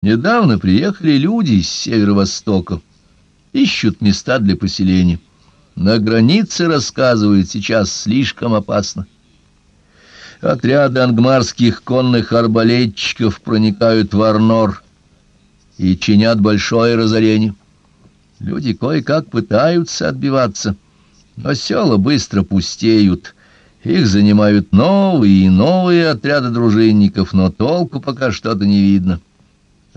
Недавно приехали люди с северо-востока. Ищут места для поселения. На границе, рассказывают, сейчас слишком опасно. Отряды ангмарских конных арбалетчиков проникают в Арнор и чинят большое разорение. Люди кое-как пытаются отбиваться, но села быстро пустеют. Их занимают новые и новые отряды дружинников, но толку пока что-то не видно.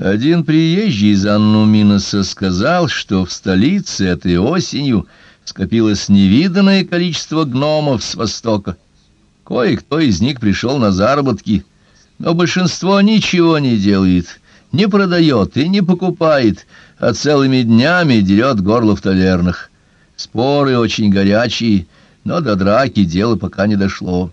Один приезжий из Аннуминоса сказал, что в столице этой осенью скопилось невиданное количество гномов с востока. Кое-кто из них пришел на заработки, но большинство ничего не делает, не продает и не покупает, а целыми днями дерет горло в тавернах. Споры очень горячие, но до драки дело пока не дошло.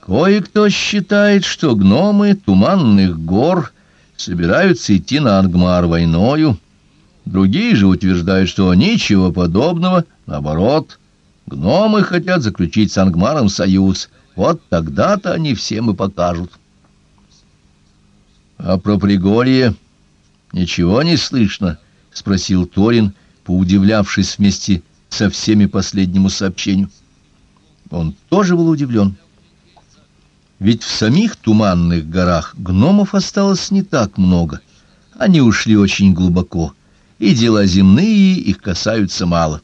Кое-кто считает, что гномы туманных гор собираются идти на Ангмар войною, другие же утверждают, что ничего подобного, наоборот, гномы хотят заключить с Ангмаром союз — вот тогда-то они всем и покажут. — А про Пригорье ничего не слышно? — спросил Торин, поудивлявшись вместе со всеми последнему сообщению. Он тоже был удивлен. Ведь в самих туманных горах гномов осталось не так много. Они ушли очень глубоко, и дела земные их касаются мало.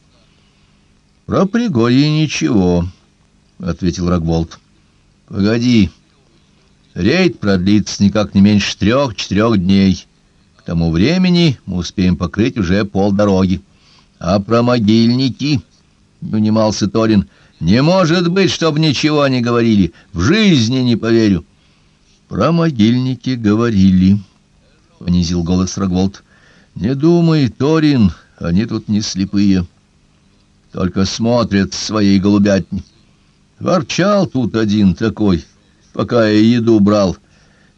— Про Пригорье ничего, — ответил Рогволд. Погоди. Рейд продлится никак не меньше трех-четырех дней. К тому времени мы успеем покрыть уже полдороги. А про могильники, — унимался Торин, — не может быть, чтобы ничего не говорили. В жизни не поверю. Про могильники говорили, — понизил голос Рогволд. Не думай, Торин, они тут не слепые. Только смотрят своей голубятни. Ворчал тут один такой, пока я еду брал.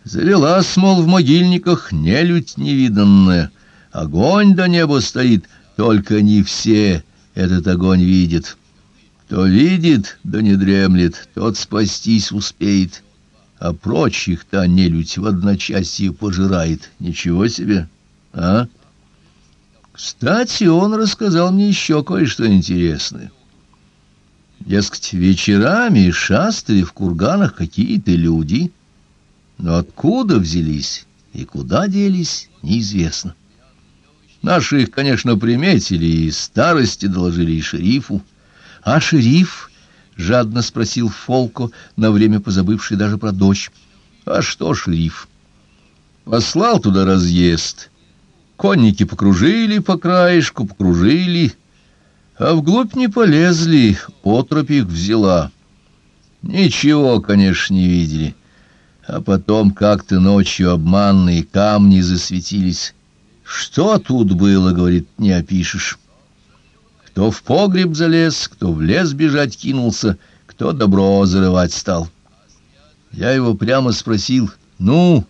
Завелась, мол, в могильниках нелюдь невиданная. Огонь до неба стоит, только не все этот огонь видят. Кто видит, да не дремлет, тот спастись успеет, а прочих та нелюдь в одночасье пожирает. Ничего себе, а? Кстати, он рассказал мне еще кое-что интересное. Дескать, вечерами шастали в курганах какие-то люди, но откуда взялись и куда делись, неизвестно. Наши их, конечно, приметили, и старости доложили и шерифу. — А шериф? — жадно спросил Фолко, на время позабывший даже про дочь. — А что шериф? Послал туда разъезд. Конники покружили по краешку, покружили, а вглубь не полезли, отропь их взяла. Ничего, конечно, не видели. А потом как-то ночью обманные камни засветились. Что тут было, говорит, не опишешь. Кто в погреб залез, кто в лес бежать кинулся, кто добро зарывать стал. Я его прямо спросил, ну,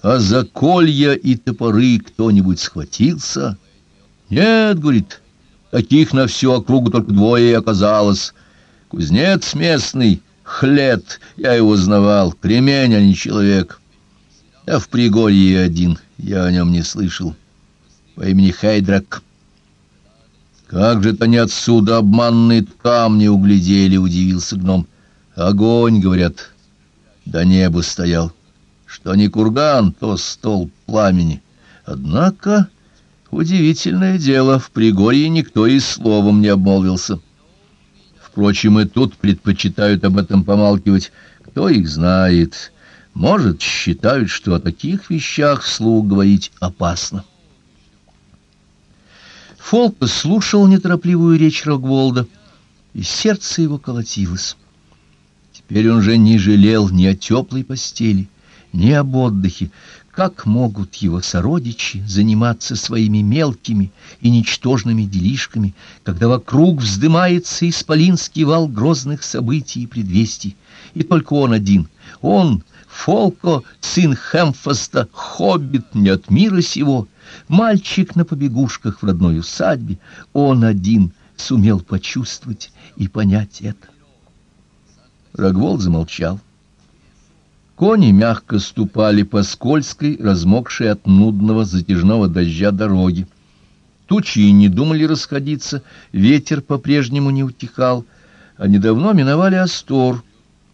а за колья и топоры кто-нибудь схватился? Нет, говорит, Таких на всю округу только двое и оказалось. Кузнец местный, Хлет, я его знавал, кремень, а не человек. А в Пригорье один, я о нем не слышал, по имени Хейдрак. Как же-то не отсюда обманные камни углядели, удивился гном. Огонь, говорят, до неба стоял. Что не курган, то стол пламени. Однако... Удивительное дело, в Пригорье никто и словом не обмолвился. Впрочем, и тут предпочитают об этом помалкивать. Кто их знает? Может, считают, что о таких вещах вслух говорить опасно. Фолк слушал неторопливую речь Рогволда, и сердце его колотилось. Теперь он же не жалел ни о теплой постели, ни об отдыхе. Как могут его сородичи заниматься своими мелкими и ничтожными делишками, когда вокруг вздымается исполинский вал грозных событий и предвестий, и только он один, он, Фолко, сын Хемфаста, хоббит не от мира сего, мальчик на побегушках в родной усадьбе, он один сумел почувствовать и понять это. Рогволд замолчал. Кони мягко ступали по скользкой, размокшей от нудного затяжного дождя дороге. Тучи не думали расходиться, ветер по-прежнему не утихал. Они давно миновали Астор,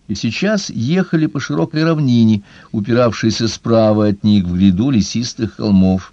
и сейчас ехали по широкой равнине, упиравшейся справа от них в гряду лесистых холмов.